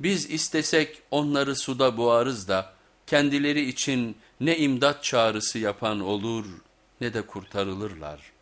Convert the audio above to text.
Biz istesek onları suda boğarız da kendileri için ne imdat çağrısı yapan olur ne de kurtarılırlar.''